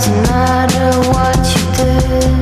doesn't matter what you do.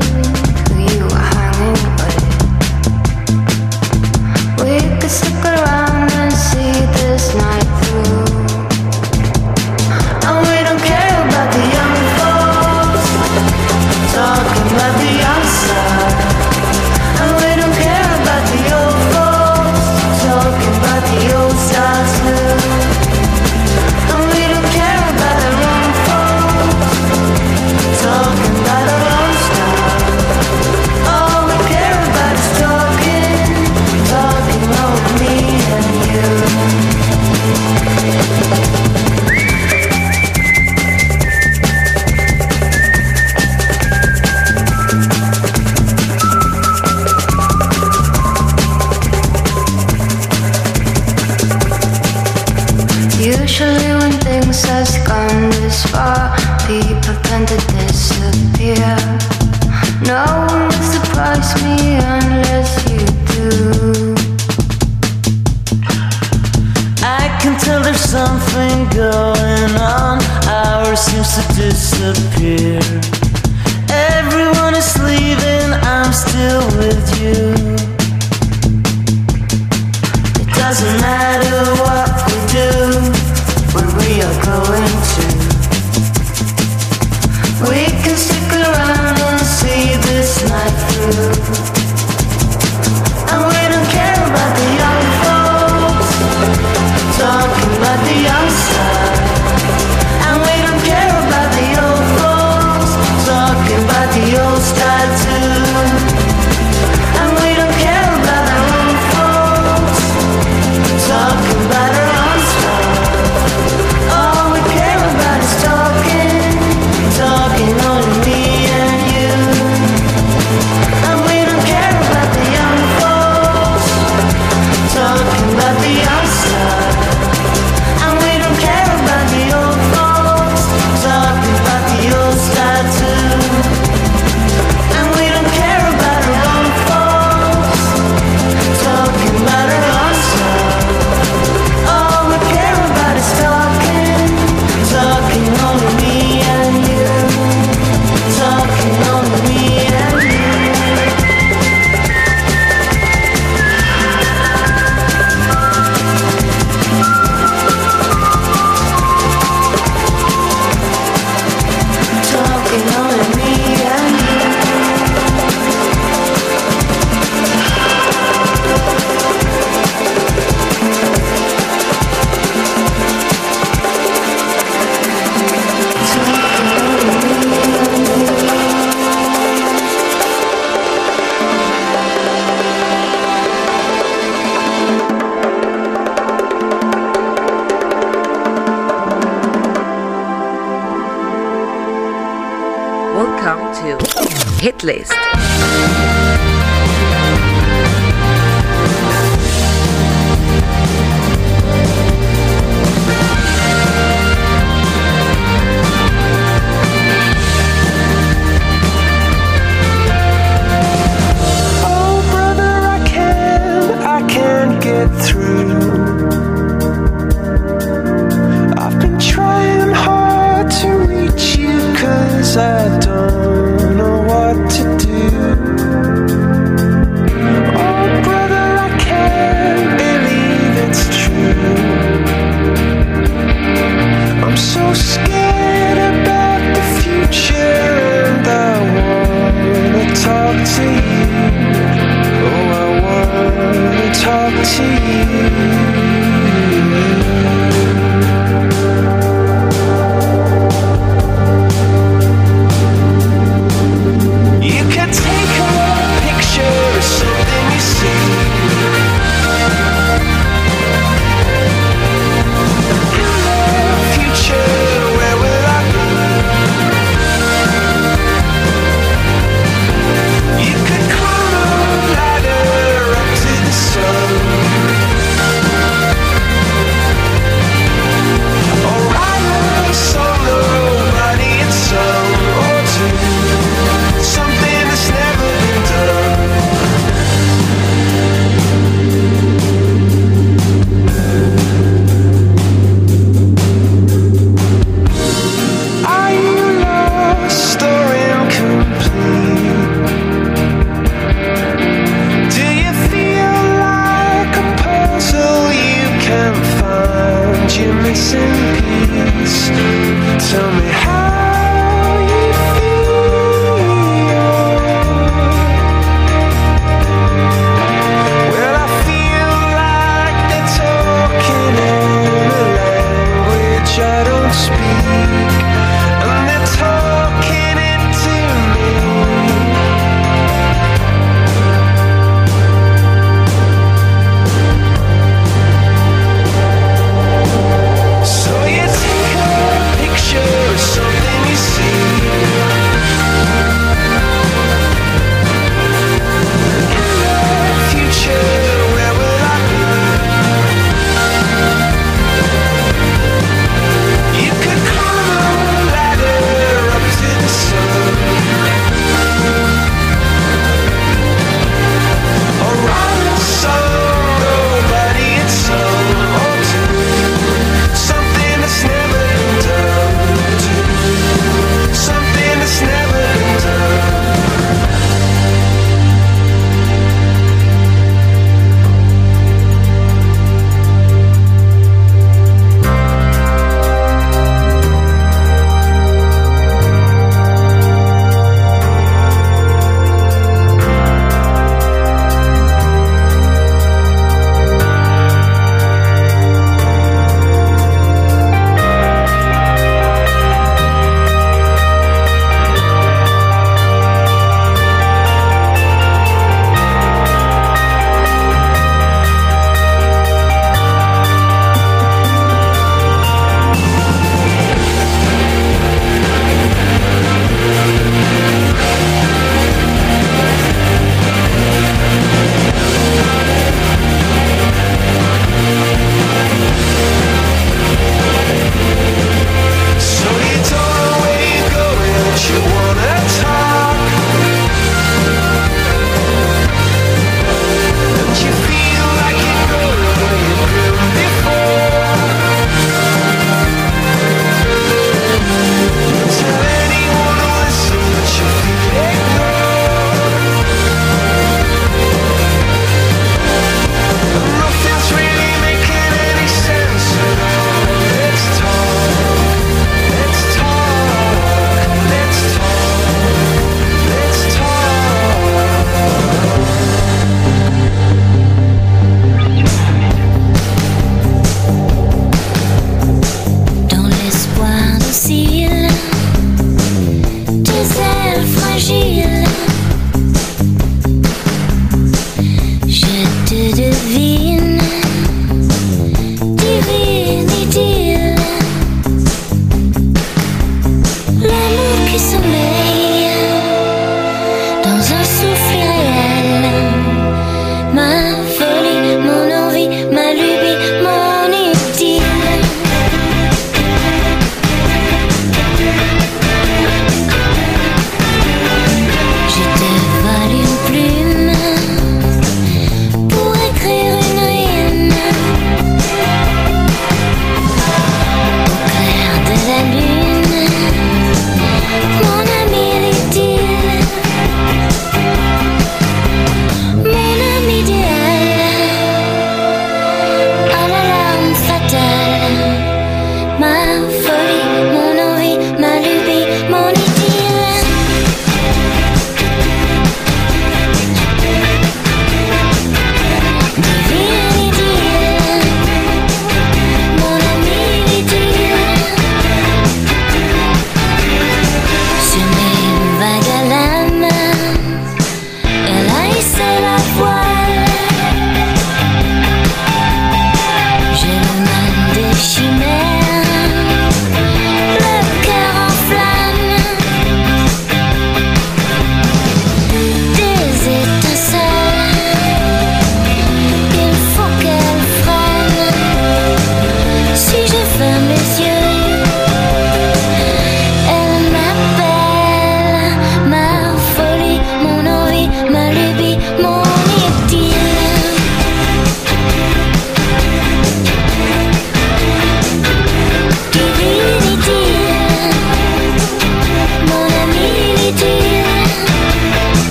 List.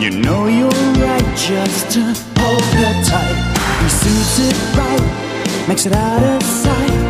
You know you're right, just to hold her tight. He suits it right, makes it out of sight.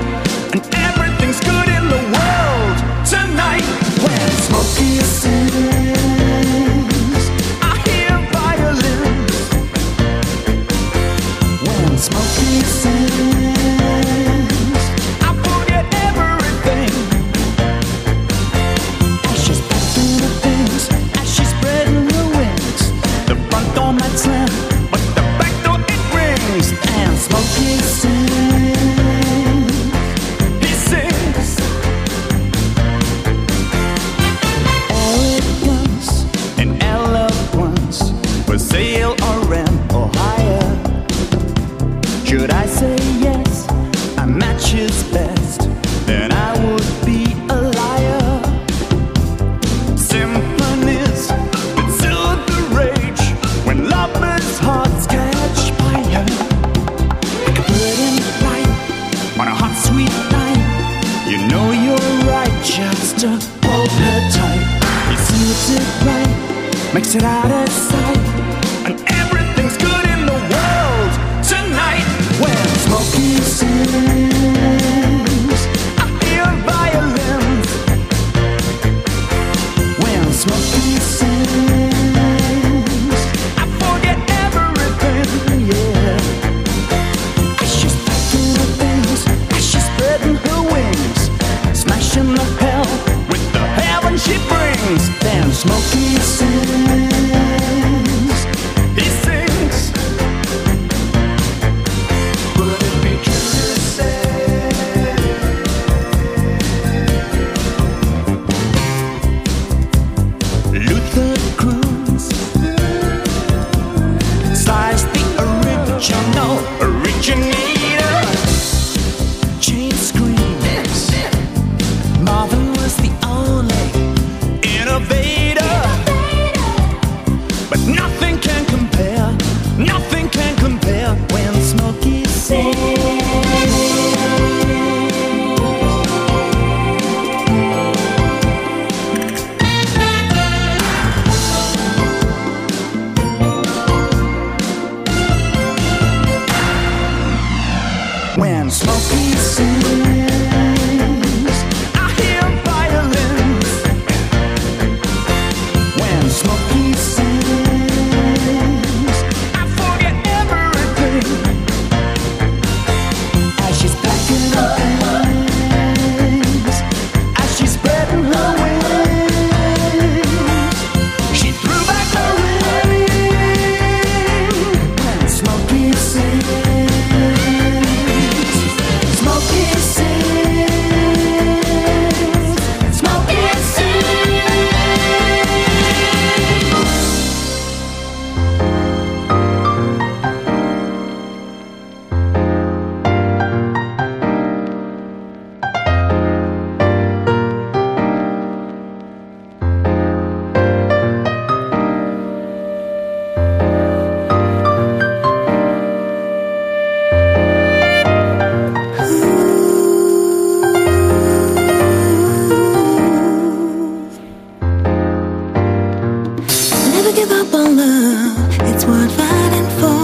love, it's worth fighting for.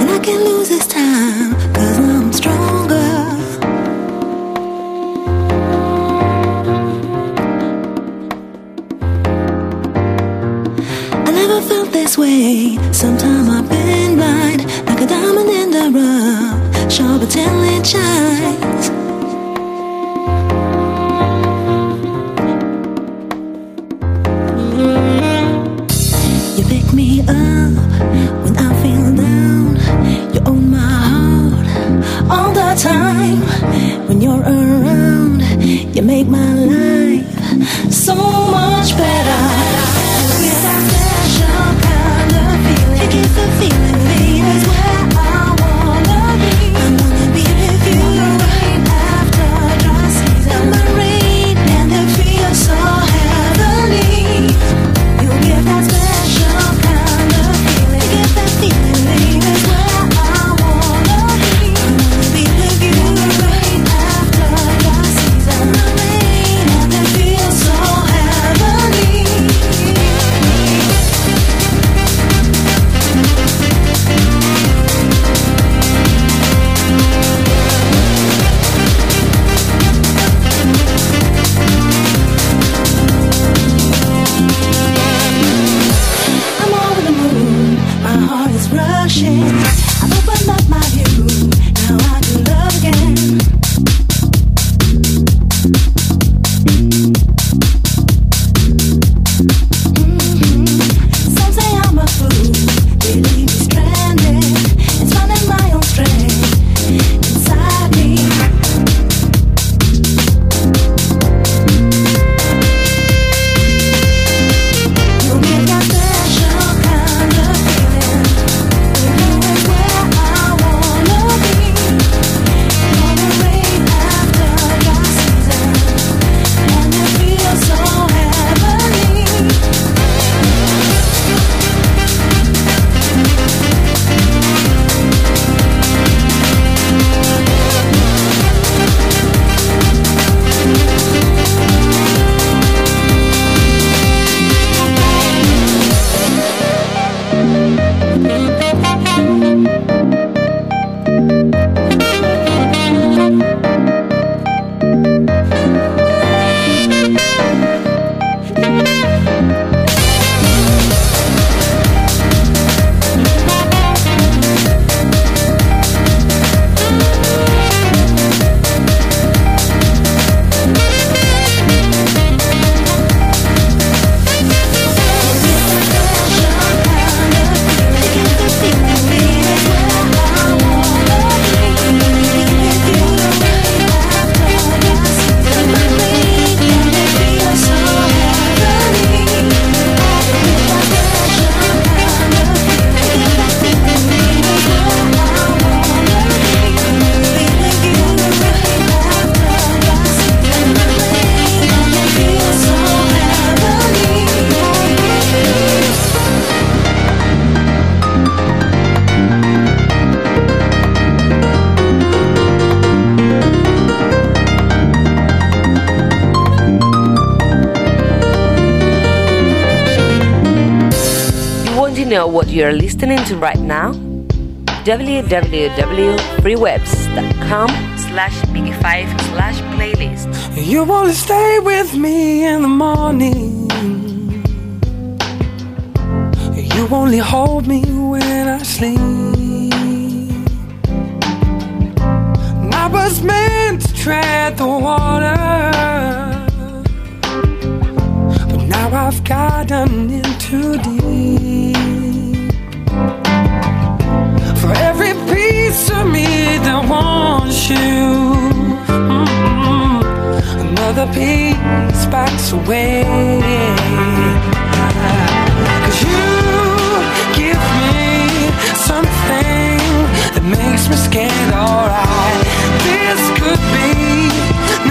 And I can't lose this I'm stronger. I never felt this way. Sometimes I've been blind, like a diamond in the rough, sharp but telling shines. Want to know what you're listening to right now? www.freewebs.com slash MIGY5 slash playlist. You wanna stay with me in the morning. You only hold me when I sleep. I was meant to tread the water. But now I've gotten in too deep. For every piece of me that wants you, mm, another piece backs away. Cause you give me something that makes me scared, alright. This could be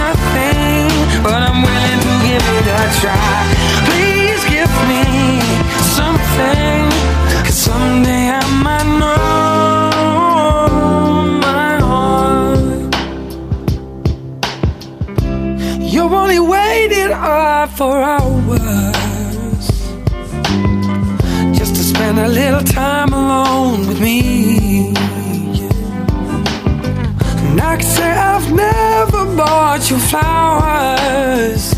nothing, but I'm willing to give it a try. Give cause someday I might know my heart. You only waited up uh, for hours just to spend a little time alone with me. And I can say I've never bought you flowers.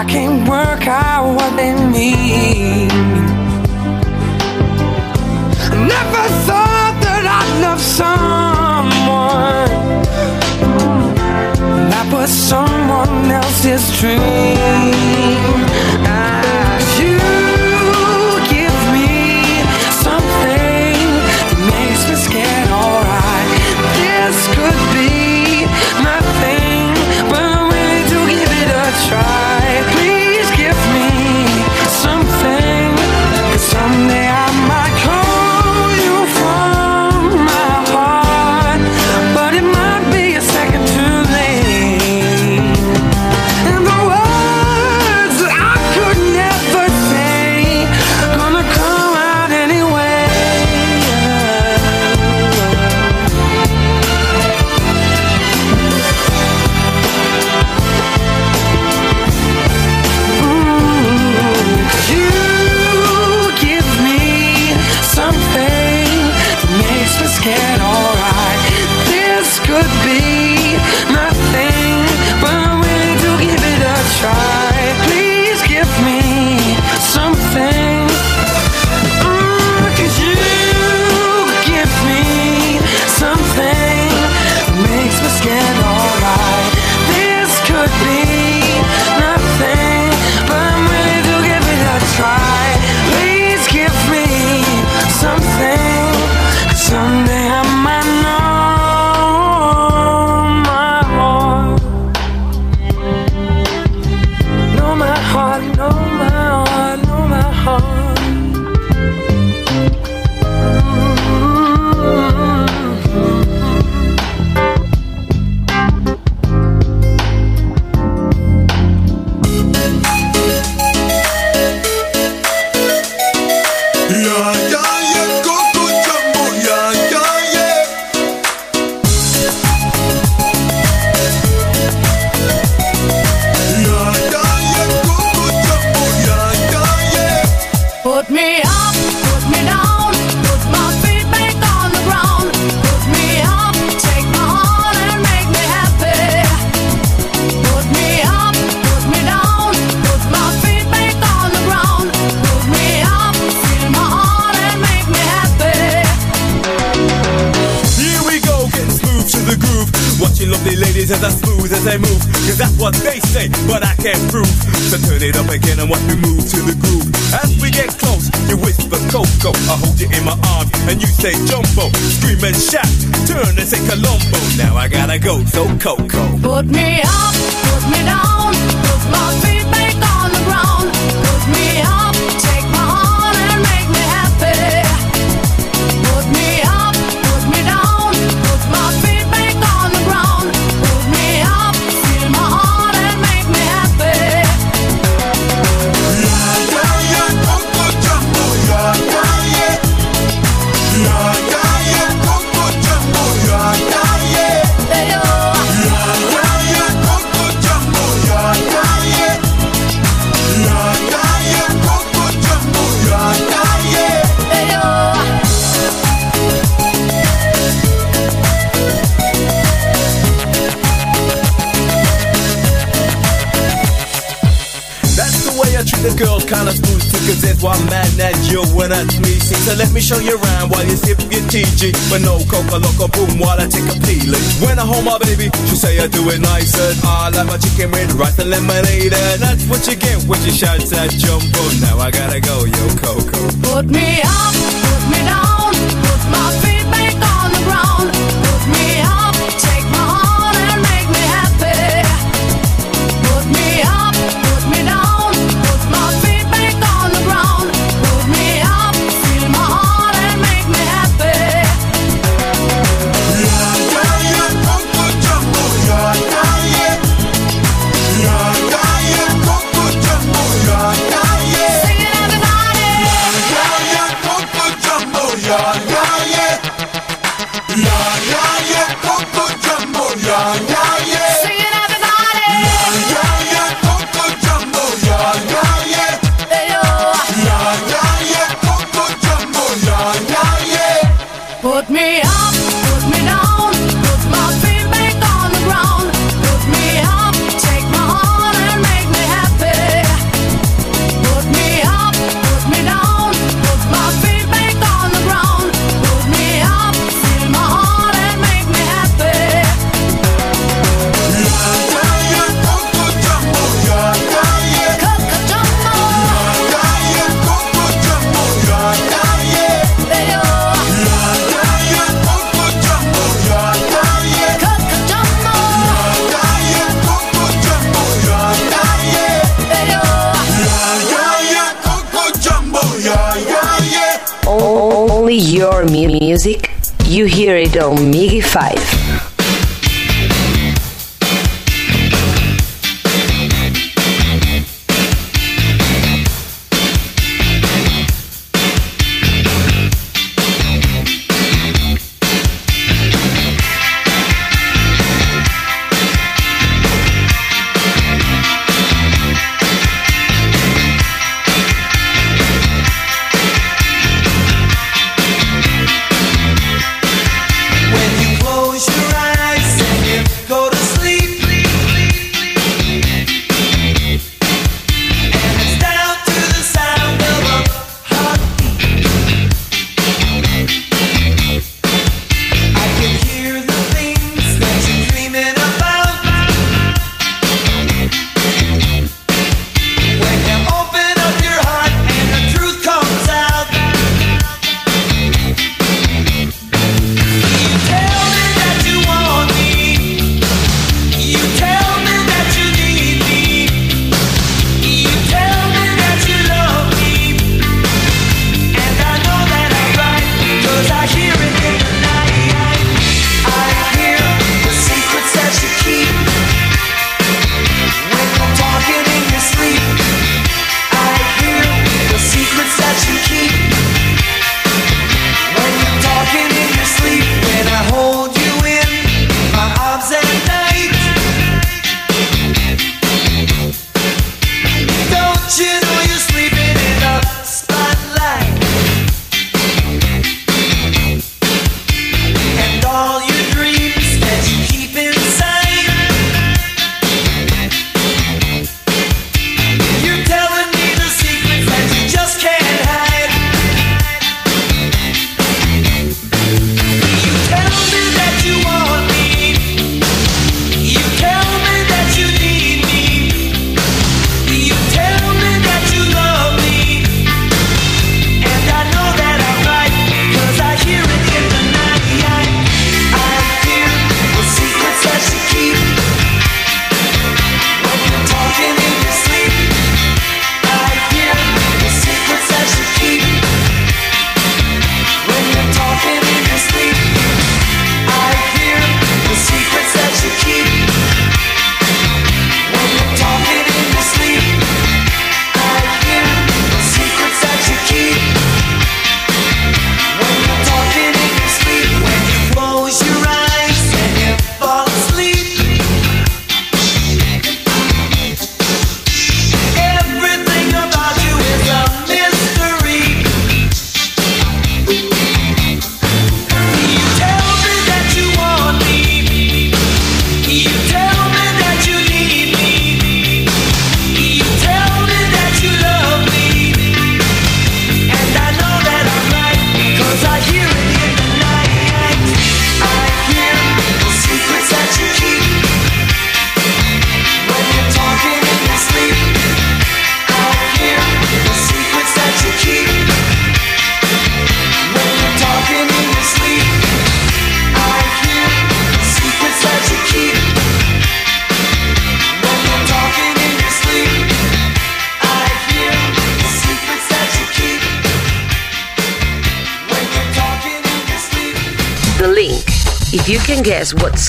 I can't work out what they mean. Never thought that I'd love someone that was someone else's dream. In my arms and you say Jumbo. Scream and shout, turn and say Colombo. Now I gotta go, so Coco. Put me up, put me down, put my feet back on the ground. There's one man that you and that's me. See, so let me show you around while you sip your TG. But no coca loco boom while I take a peeling. When I hold my baby, she say I do it nice and I like my chicken with rice and lemonade. And that's what you get when you shout at jumbo. Now I gotta go, yo Coco. Put me up, put me down,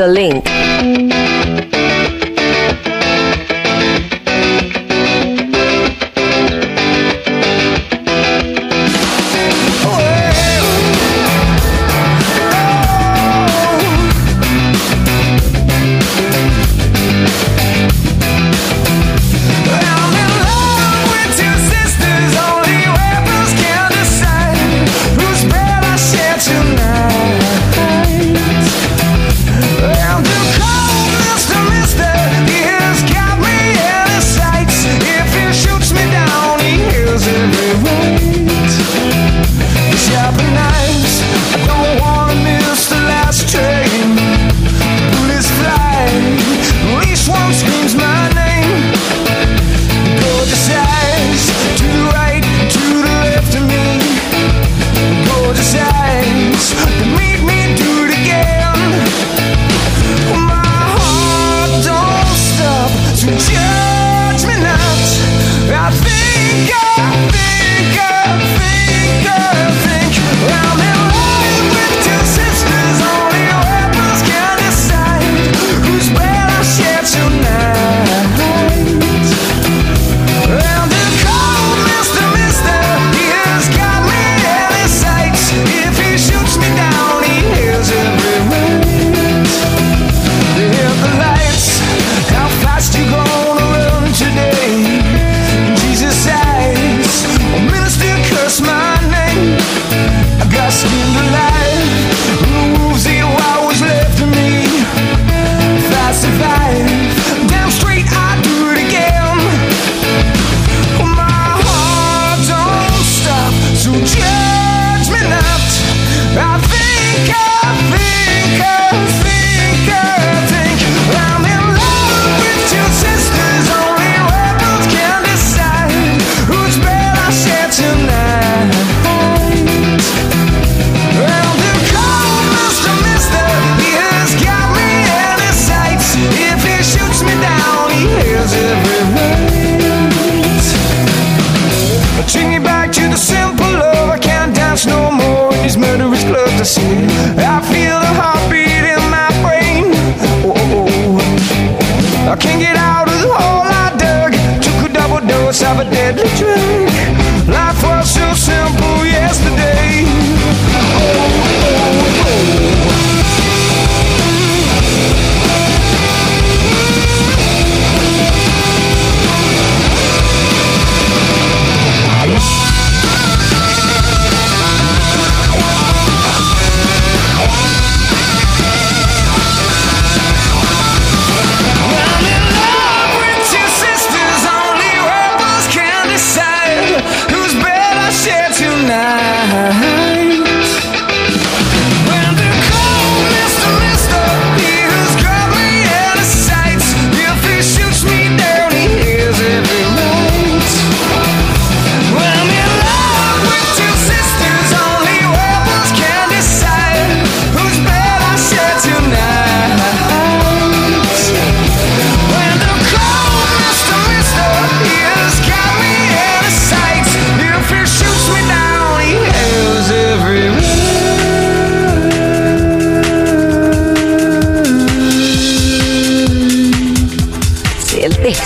the link.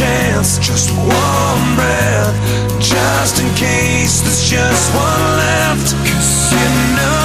chance, just one breath, just in case there's just one left. Cause you know.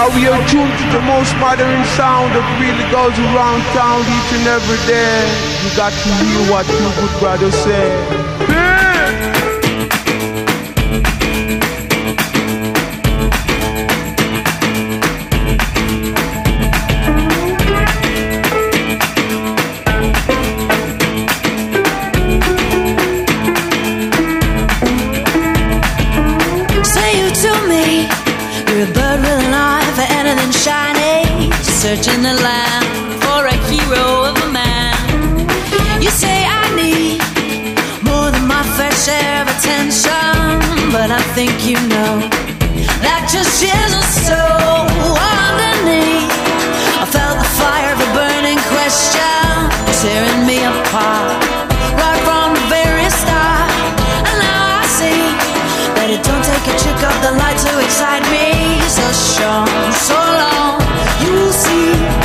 Now we are tuned to the most modern sound that really goes around town each and every day. You got to hear what two good brothers say. that I think you know that just isn't so underneath. I felt the fire of a burning question tearing me apart right from the very start, and now I see that it don't take a trick of the light to excite me. So strong, so long, you will see.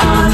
on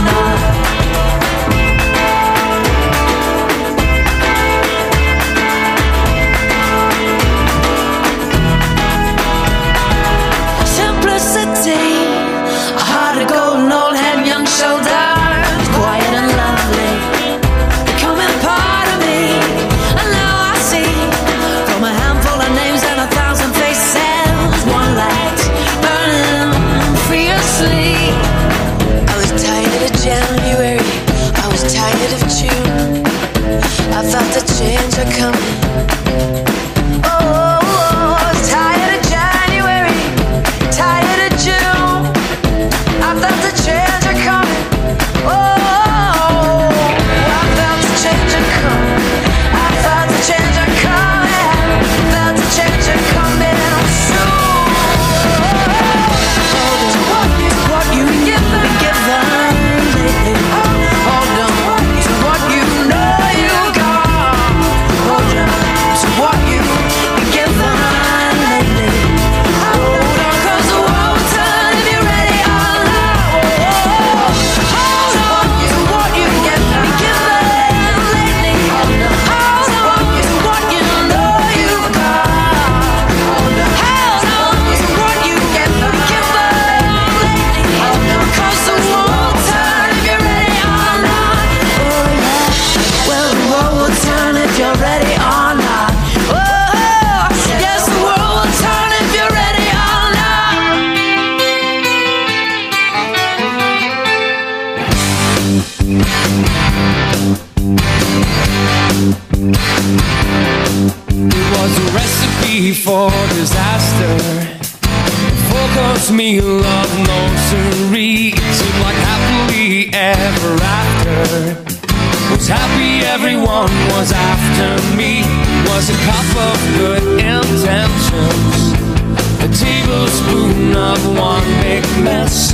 mess.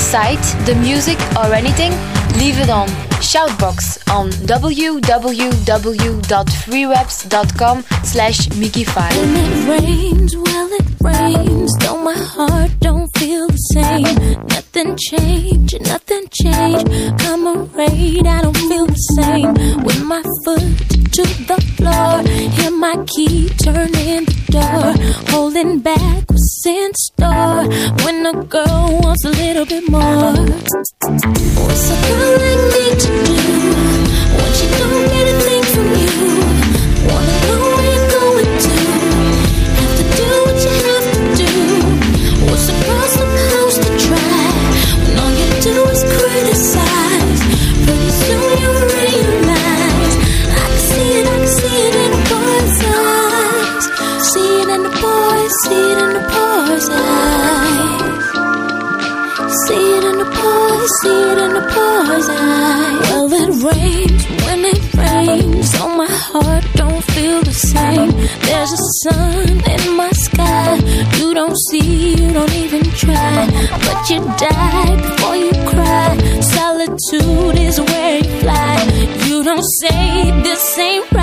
site, the music, or anything, leave it on Shoutbox on www.freewebs.com slash MIGY5. When it rains, well it rains, though my heart don't feel the same nothing change, nothing change. Come around, I don't feel the same. With my foot to the floor, hear my key turning the door. Holding back what's in store. When a girl wants a little bit more, what's a girl like me? sun in my sky. You don't see, you don't even try. But you die before you cry. Solitude is where you fly. You don't say this ain't right.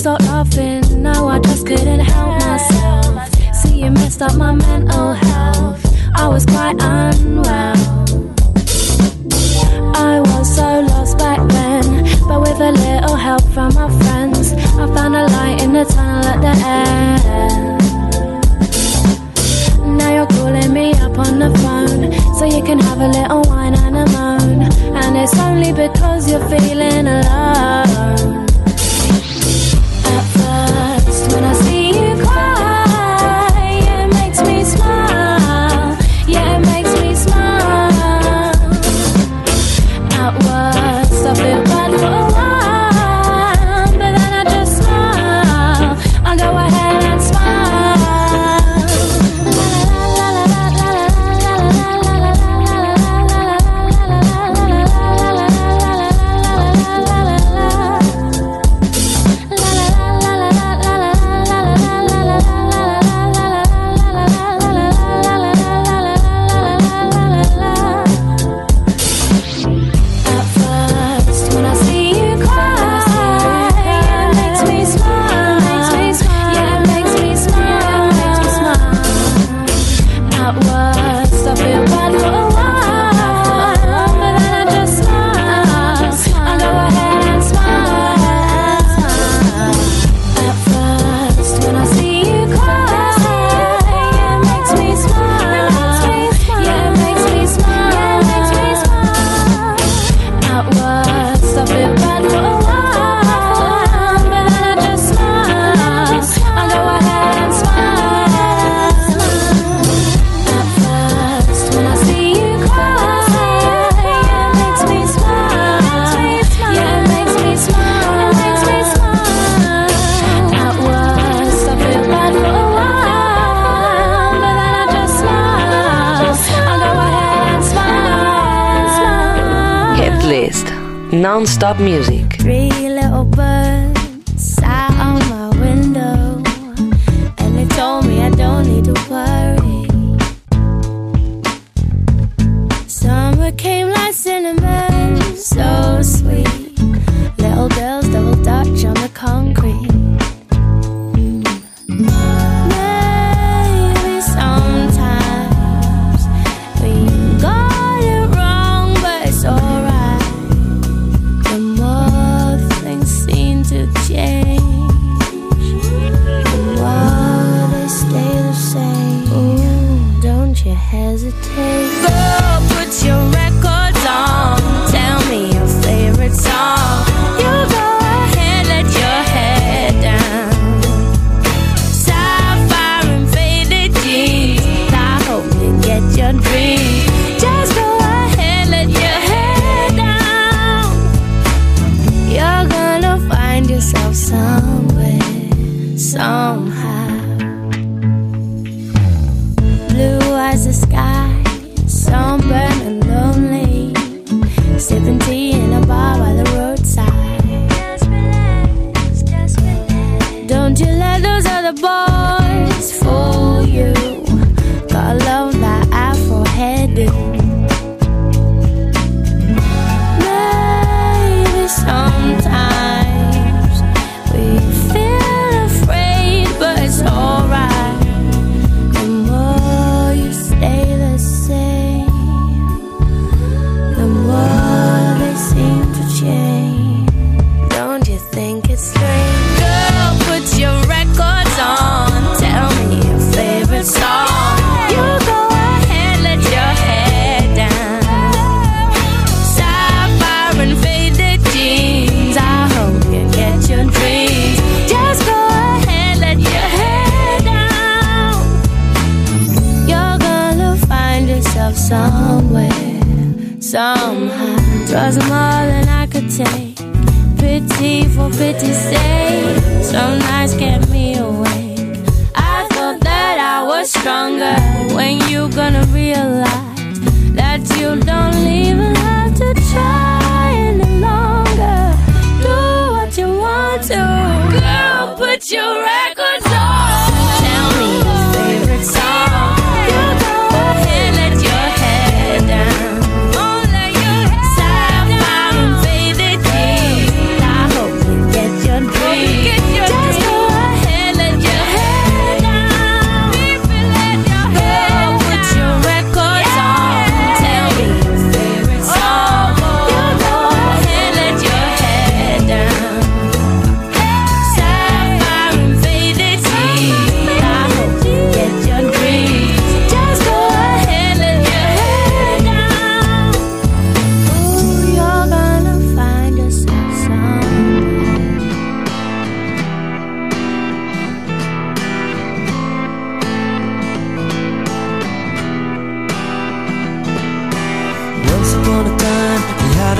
start laughing. Now I just couldn't help myself. See, you messed up my mental health. I was quite unwell. I was so lost back then, but with a little help from my friends, I found a light in the tunnel at the end. Now you're calling me up on the phone, so you can have a little wine and a moan, and it's only because you're feeling alone. non-stop music.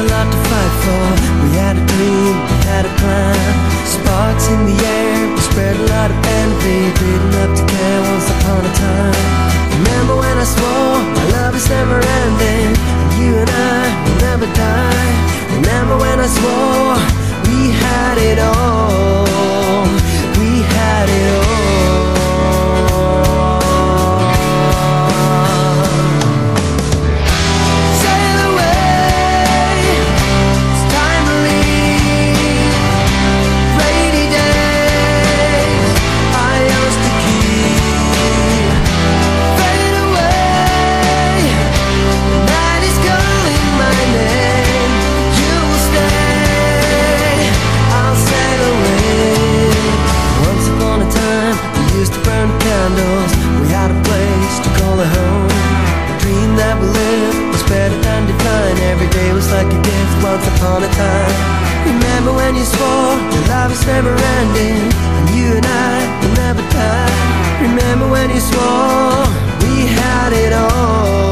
a lot to fight for. We had a dream, we had a plan. Sparks in the air, we spread a lot of envy. Didn't have to care once upon a time. Remember when I swore our love is never ending, and you and I will never die. Remember when I swore we had it all, we had it all. Yesterday was like a gift once upon a time. Remember when you swore that love is never ending And you and I will never die. Remember when you swore we had it all.